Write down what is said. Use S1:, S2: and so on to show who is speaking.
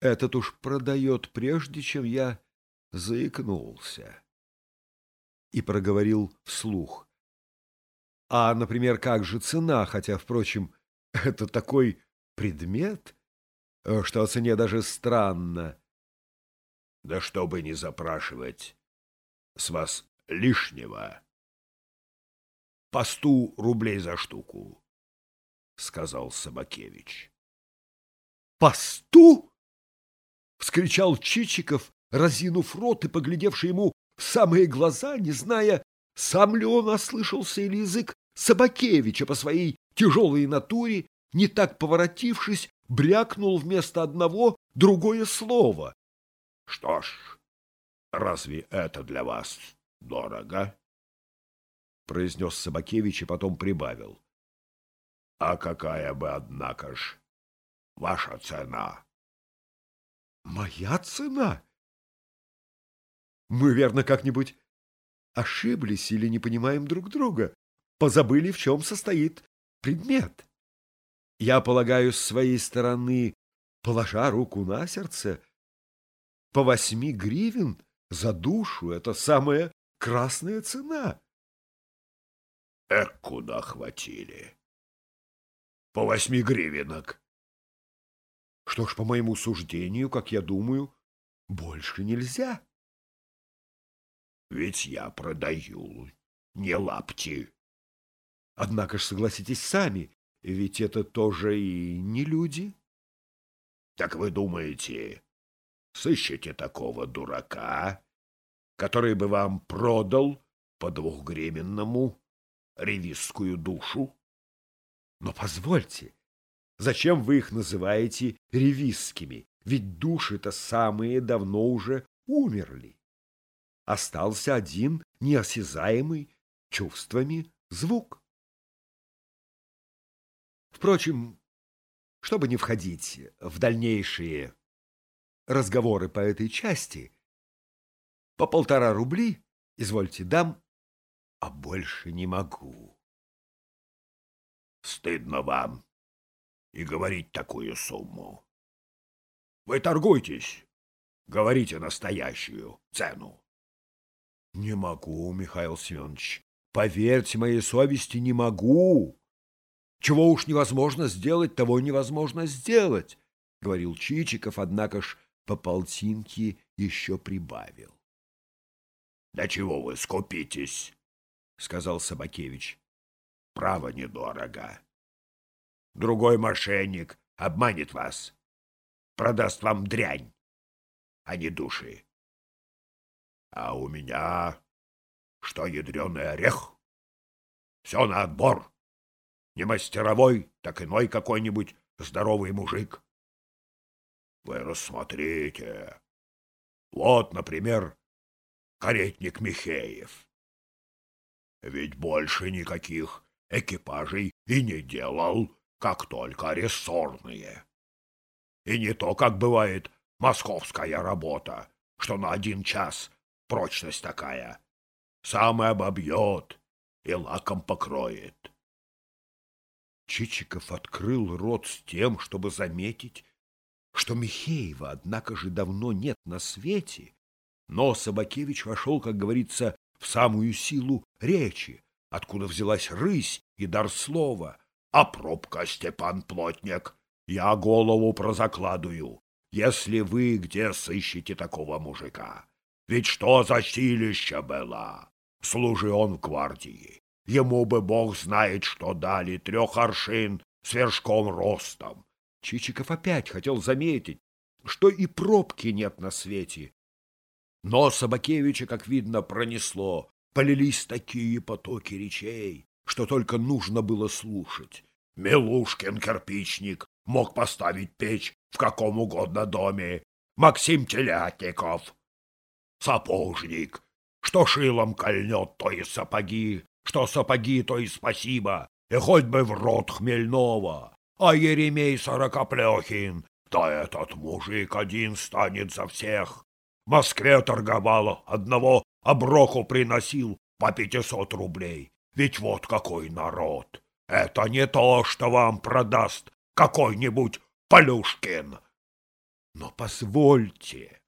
S1: Этот уж продает, прежде чем я заикнулся. И проговорил вслух. А, например, как же цена, хотя, впрочем, это такой предмет, э, что о цене даже странно.
S2: Да чтобы не запрашивать с вас лишнего. По сту рублей за штуку, — сказал Собакевич.
S1: — По сту? — вскричал Чичиков, разинув рот и поглядевший ему в самые глаза, не зная, сам ли он ослышался или язык Собакевича по своей тяжелой натуре, не так поворотившись, брякнул вместо одного другое слово.
S2: — Что ж, разве это для вас дорого? — произнес Собакевич и потом прибавил. — А какая бы, однако ж, ваша цена?
S1: — Моя цена? Мы, верно, как-нибудь ошиблись или не понимаем друг друга, позабыли, в чем состоит предмет. Я полагаю, с своей стороны, положа руку на сердце, по восьми гривен за душу — это самая красная цена.
S2: Эх, куда хватили? По восьми гривенок.
S1: Что ж, по моему суждению, как я думаю, больше нельзя.
S2: Ведь я продаю не лапти.
S1: Однако ж согласитесь сами, ведь это тоже и не люди.
S2: Так вы думаете, сыщете такого дурака, который бы вам продал по двухгременному ревизскую душу?
S1: Но позвольте, зачем вы их называете ревизскими? Ведь души-то самые давно уже умерли остался один неосязаемый чувствами звук. Впрочем, чтобы не входить в дальнейшие разговоры по этой части, по полтора рубли, извольте, дам, а больше не могу.
S2: Стыдно вам и говорить такую сумму. Вы торгуйтесь, говорите настоящую цену.
S1: Не могу, Михаил Семенович. Поверьте моей совести, не могу. Чего уж невозможно сделать, того невозможно сделать, — говорил Чичиков, однако ж по полтинке еще прибавил.
S2: — Да чего вы скупитесь? — сказал Собакевич. — Право недорого. Другой мошенник обманет вас, продаст вам дрянь, а не души. А у меня что ядреный орех. Все на отбор. Не мастеровой, так иной какой-нибудь здоровый мужик. Вы рассмотрите. Вот, например, каретник Михеев. Ведь больше никаких экипажей и не делал, как только рессорные. И не то, как бывает московская работа, что на один час прочность такая. Сам и обобьет, и лаком покроет.
S1: Чичиков открыл рот с тем, чтобы заметить, что Михеева, однако же, давно нет на свете, но Собакевич вошел, как говорится, в самую силу речи, откуда взялась рысь и дар слова. А пробка, Степан Плотник, я голову прозакладываю, если вы где сыщете такого мужика. Ведь что за силища было? Служи он в гвардии. Ему бы бог знает, что дали трех аршин с вершком ростом. Чичиков опять хотел заметить, что и пробки нет на свете. Но Собакевича, как видно, пронесло. Полились такие потоки речей, что только нужно было слушать. Милушкин кирпичник мог поставить печь в каком угодно доме. Максим Телятников сапожник, что шилом кольнет, то и сапоги, что сапоги, то и спасибо, и хоть бы в рот хмельного. А Еремей Сорокоплехин, да этот мужик один станет за всех. В Москве торговал, одного оброку приносил по пятисот рублей. Ведь вот какой народ! Это не то, что вам продаст какой-нибудь Полюшкин. Но позвольте,